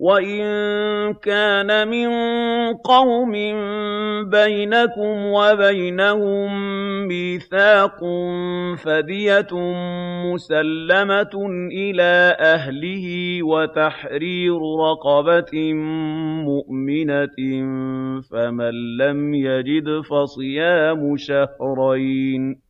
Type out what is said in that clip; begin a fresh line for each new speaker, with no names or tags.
وَإِن كَانَ مِن قَوْمٍ بَيْنَكُمْ وَبَيْنَهُم مِّيثَاقٌ فَدِيَةٌ مُّسَلَّمَةٌ إِلَىٰ أَهْلِهِ وَتَحْرِيرُ رَقَبَةٍ مُّؤْمِنَةٍ فَمَن لَّمْ يَجِدْ فَصِيَامُ شَهْرَيْنِ